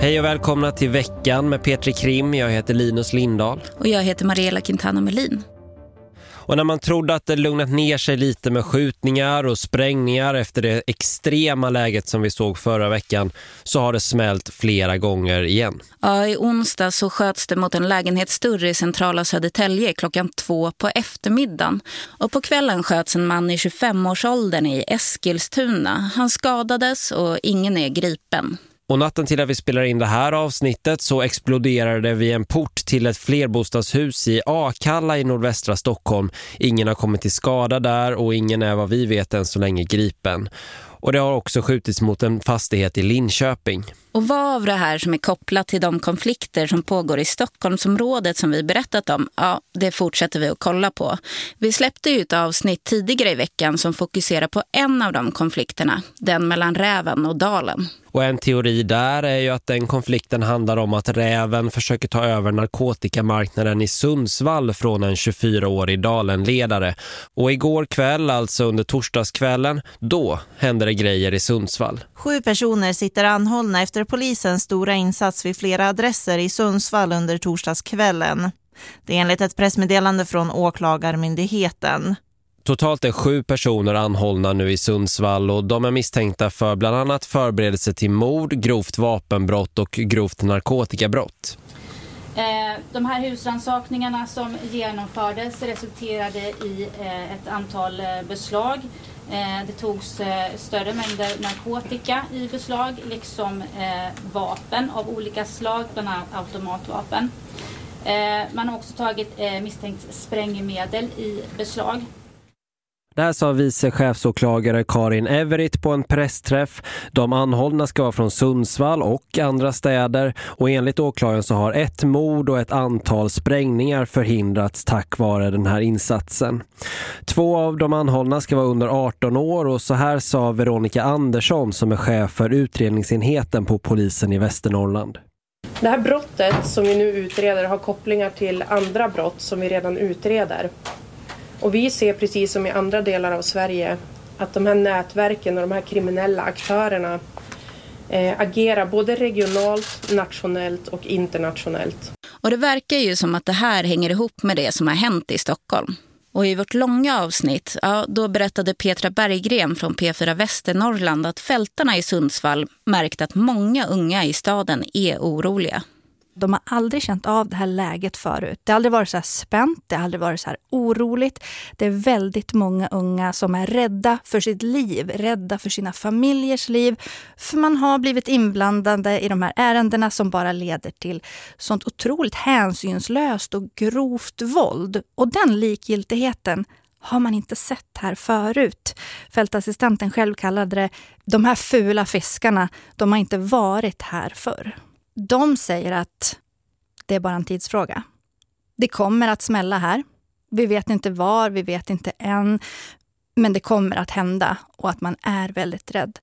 Hej och välkomna till veckan med Petri Krim. Jag heter Linus Lindahl. Och jag heter Mariella Quintana Melin. Och när man trodde att det lugnat ner sig lite med skjutningar och sprängningar efter det extrema läget som vi såg förra veckan så har det smält flera gånger igen. Ja, i onsdag så sköts det mot en lägenhetsdörr i centrala Södertälje klockan två på eftermiddagen. Och på kvällen sköts en man i 25-årsåldern i Eskilstuna. Han skadades och ingen är gripen. Och natten till att vi spelar in det här avsnittet så exploderade det vid en port till ett flerbostadshus i Akalla i nordvästra Stockholm. Ingen har kommit till skada där och ingen är vad vi vet än så länge gripen. Och det har också skjutits mot en fastighet i Linköping. Och vad av det här som är kopplat till de konflikter som pågår i Stockholmsområdet som vi berättat om, ja, det fortsätter vi att kolla på. Vi släppte ut ett avsnitt tidigare i veckan som fokuserar på en av de konflikterna, den mellan Räven och Dalen. Och en teori där är ju att den konflikten handlar om att Räven försöker ta över narkotikamarknaden i Sundsvall från en 24-årig Dalenledare. Och igår kväll, alltså under torsdagskvällen, då hände det grejer i Sundsvall. Sju personer sitter anhållna efter polisens stora insats vid flera adresser i Sundsvall under torsdagskvällen. Det är enligt ett pressmeddelande från åklagarmyndigheten. Totalt är sju personer anhållna nu i Sundsvall och de är misstänkta för bland annat förberedelse till mord, grovt vapenbrott och grovt narkotikabrott. Eh, de här husrannsakningarna som genomfördes resulterade i eh, ett antal eh, beslag. Det togs större mängder narkotika i beslag liksom vapen av olika slag, bland annat automatvapen. Man har också tagit misstänkt sprängmedel i beslag. Det här sa vice chefsåklagare Karin Everitt på en pressträff. De anhållna ska vara från Sundsvall och andra städer och enligt åklagaren så har ett mord och ett antal sprängningar förhindrats tack vare den här insatsen. Två av de anhållna ska vara under 18 år och så här sa Veronica Andersson som är chef för utredningsenheten på polisen i Västernorrland. Det här brottet som vi nu utreder har kopplingar till andra brott som vi redan utreder. Och vi ser precis som i andra delar av Sverige att de här nätverken och de här kriminella aktörerna eh, agerar både regionalt, nationellt och internationellt. Och det verkar ju som att det här hänger ihop med det som har hänt i Stockholm. Och i vårt långa avsnitt, ja, då berättade Petra Berggren från P4 Västernorrland att fältarna i Sundsvall märkt att många unga i staden är oroliga. De har aldrig känt av det här läget förut. Det har aldrig varit så här spänt, det har aldrig varit så här oroligt. Det är väldigt många unga som är rädda för sitt liv, rädda för sina familjers liv. För man har blivit inblandade i de här ärendena som bara leder till sånt otroligt hänsynslöst och grovt våld. Och den likgiltigheten har man inte sett här förut. Fältassistenten själv kallade det de här fula fiskarna, de har inte varit här förr. De säger att det är bara en tidsfråga. Det kommer att smälla här. Vi vet inte var, vi vet inte än. Men det kommer att hända och att man är väldigt rädd.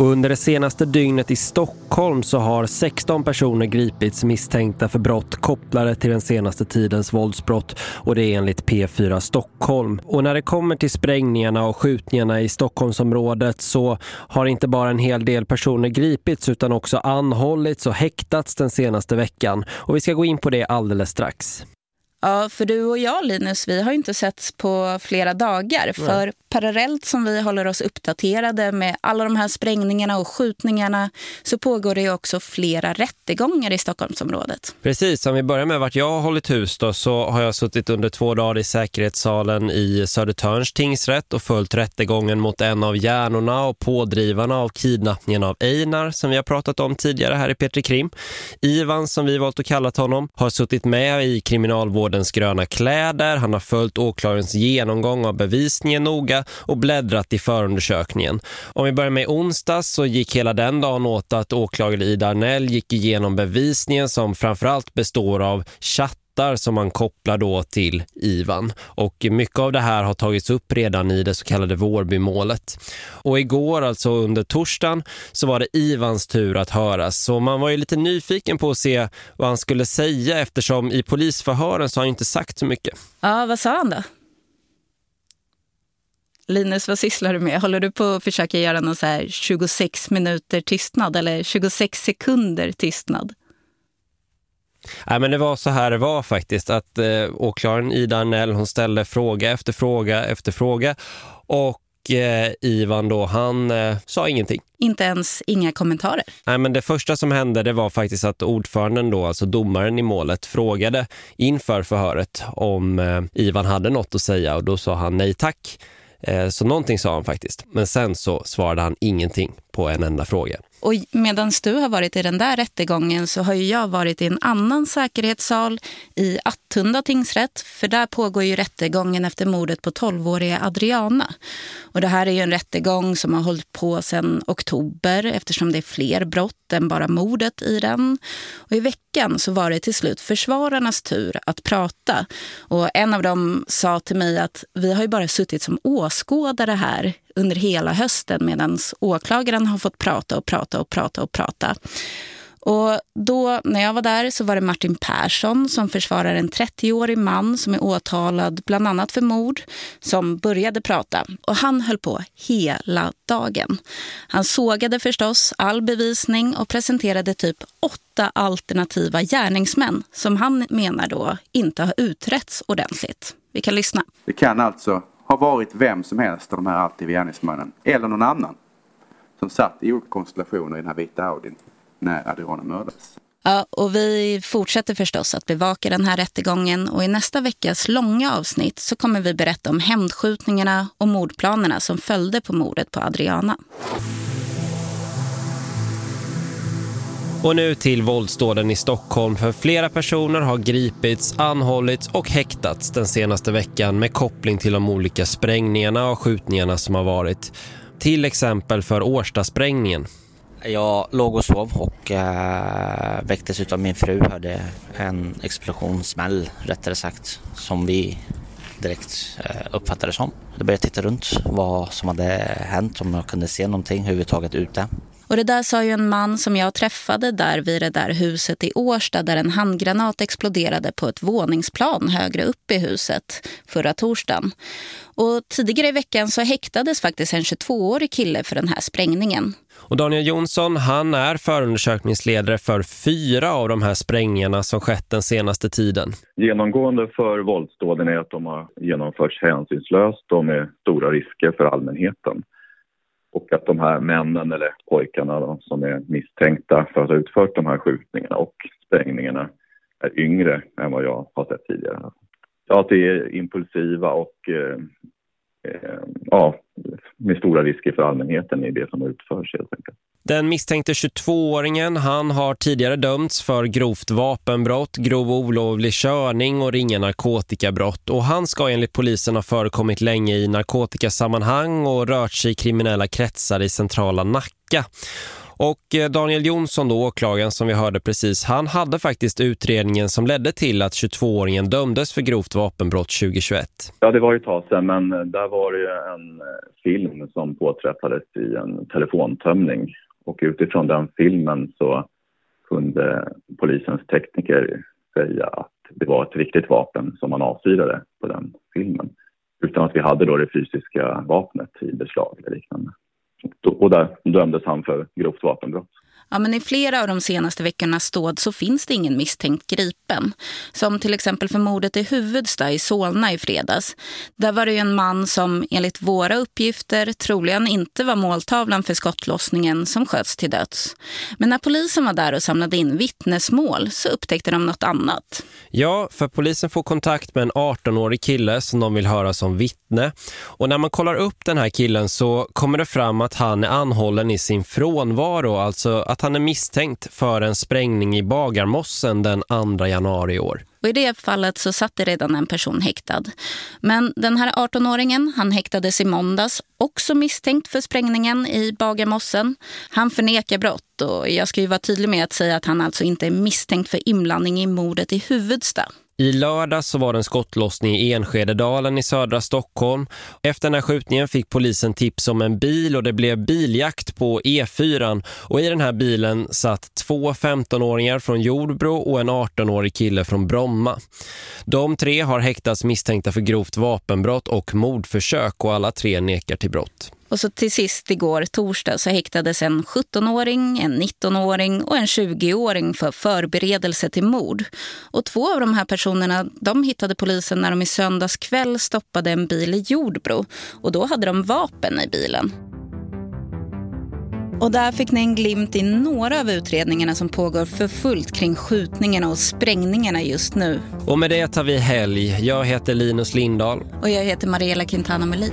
Och under det senaste dygnet i Stockholm så har 16 personer gripits misstänkta för brott kopplade till den senaste tidens våldsbrott och det är enligt P4 Stockholm. Och när det kommer till sprängningarna och skjutningarna i Stockholmsområdet så har inte bara en hel del personer gripits utan också anhållits och häktats den senaste veckan. Och vi ska gå in på det alldeles strax. Ja, för du och jag Linus, vi har inte setts på flera dagar. Nej. För parallellt som vi håller oss uppdaterade med alla de här sprängningarna och skjutningarna så pågår det också flera rättegångar i Stockholmsområdet. Precis, om vi börjar med vart jag har hållit hus då, så har jag suttit under två dagar i säkerhetssalen i Södertörns tingsrätt och följt rättegången mot en av hjärnorna och pådrivarna av kidnappningen av Einar som vi har pratat om tidigare här i Petri Krim. Ivan som vi valt att kalla honom har suttit med i kriminalvårdens gröna kläder. Han har följt åklagarens genomgång av bevisningen noga och bläddrat i förundersökningen. Om vi börjar med onsdags så gick hela den dagen åt att åklagare Ida Arnell gick igenom bevisningen som framförallt består av chatt som man kopplar då till Ivan. Och mycket av det här har tagits upp redan i det så kallade Vårbymålet. Och igår, alltså under torsdagen, så var det Ivans tur att höras. Så man var ju lite nyfiken på att se vad han skulle säga eftersom i polisförhören så har han inte sagt så mycket. Ja, vad sa han då? Linus, vad sysslar du med? Håller du på att försöka göra någon så här 26 minuter tystnad eller 26 sekunder tystnad? Nej, men det var så här det var faktiskt att eh, åklagaren Ida Arnell, hon ställde fråga efter fråga efter fråga och eh, Ivan då, han eh, sa ingenting. Inte ens inga kommentarer. Nej, men det första som hände det var faktiskt att ordföranden då, alltså domaren i målet, frågade inför förhöret om eh, Ivan hade något att säga och då sa han nej tack. Eh, så någonting sa han faktiskt. Men sen så svarade han ingenting på en enda fråga. Och medan du har varit i den där rättegången så har ju jag varit i en annan säkerhetssal i Attunda tingsrätt. För där pågår ju rättegången efter mordet på 12-åriga Adriana. Och det här är ju en rättegång som har hållit på sedan oktober eftersom det är fler brott än bara mordet i den. Och i veckan så var det till slut försvararnas tur att prata. Och en av dem sa till mig att vi har ju bara suttit som åskådare här under hela hösten medan åklagaren har fått prata och prata och prata och prata. Och då när jag var där så var det Martin Persson som försvarar en 30-årig man som är åtalad bland annat för mord som började prata. Och han höll på hela dagen. Han sågade förstås all bevisning och presenterade typ åtta alternativa gärningsmän som han menar då inte har utretts ordentligt. Vi kan lyssna. Det kan alltså har varit vem som helst av de här aktiva gärningsmännen eller någon annan som satt i olika konstellationer i den här vita Audin när Adriana mördades. Ja, och vi fortsätter förstås att bevaka den här rättegången och i nästa veckas långa avsnitt så kommer vi berätta om hämndskjutningarna och mordplanerna som följde på mordet på Adriana. Och nu till våldsdåden i Stockholm för flera personer har gripits, anhållits och häktats den senaste veckan med koppling till de olika sprängningarna och skjutningarna som har varit. Till exempel för Årstasprängningen. Jag låg och sov och äh, väcktes av min fru, hörde en explosionssmäll rättare sagt som vi direkt eh, äh, uppfattade som. Jag började titta runt vad som hade hänt, om jag kunde se någonting överhuvudtaget ute. Och det där sa ju en man som jag träffade där vid det där huset i Årsta där en handgranat exploderade på ett våningsplan högre upp i huset förra torsdagen. Och tidigare i veckan så häktades faktiskt en 22-årig kille för den här sprängningen. Och Daniel Jonsson, han är förundersökningsledare för fyra av de här sprängningarna som skett den senaste tiden. Genomgående för våldsdåden är att de har genomförts hänsynslöst och med stora risker för allmänheten och att de här männen eller pojkarna då, som är misstänkta för att ha utfört de här skjutningarna och sprängningarna är yngre än vad jag har sett tidigare. Ja, att det är impulsiva och eh, eh, ja, med stora risker för allmänheten i det som utförs helt enkelt. Den misstänkte 22-åringen, han har tidigare dömts för grovt vapenbrott, grov olovlig körning och ringa narkotikabrott. Och han ska enligt polisen ha förekommit länge i narkotikasammanhang och rört sig i kriminella kretsar i centrala Nacka. Och eh, Daniel Jonsson då, åklagaren som vi hörde precis, han hade faktiskt utredningen som ledde till att 22-åringen dömdes för grovt vapenbrott 2021. Ja, det var ju ett tag sedan, men där var det ju en eh, film som påträffades i en telefontömning. Och utifrån den filmen så kunde polisens tekniker säga att det var ett riktigt vapen som man avfyrade på den filmen. Utan att vi hade då det fysiska vapnet i beslag eller liknande. Och där dömdes han för grovt vapenbrott. Ja, men I flera av de senaste veckornas ståd så finns det ingen misstänkt gripen. Som till exempel för mordet i Huvudsta i Solna i fredags. Där var det en man som enligt våra uppgifter troligen inte var måltavlan för skottlossningen som sköts till döds. Men när polisen var där och samlade in vittnesmål så upptäckte de något annat. Ja, för polisen får kontakt med en 18-årig kille som de vill höra som vittne. Och när man kollar upp den här killen så kommer det fram att han är anhållen i sin frånvaro. Alltså att att han är misstänkt för en sprängning i Bagarmossen den 2 januari i år. Och I det fallet så satt det redan en person häktad. Men den här 18-åringen, han häktades i måndags också misstänkt för sprängningen i Bagarmossen. Han förnekar brott och jag ska ju vara tydlig med att säga att han alltså inte är misstänkt för inblandning i mordet i Huvudsta. I lördag så var det en skottlossning i Enskededalen i södra Stockholm. Efter den här skjutningen fick polisen tips om en bil och det blev biljakt på E4. Och i den här bilen satt två 15-åringar från Jordbro och en 18-årig kille från Bromma. De tre har häktats misstänkta för grovt vapenbrott och mordförsök och alla tre nekar till brott. Och så till sist igår torsdag så häktades en 17-åring, en 19-åring och en 20-åring för förberedelse till mord. Och två av de här personerna de hittade polisen när de i söndags kväll stoppade en bil i Jordbro. Och då hade de vapen i bilen. Och där fick ni en glimt i några av utredningarna som pågår för fullt kring skjutningarna och sprängningarna just nu. Och med det tar vi helg. Jag heter Linus Lindahl. Och jag heter Mariella Quintana Melin.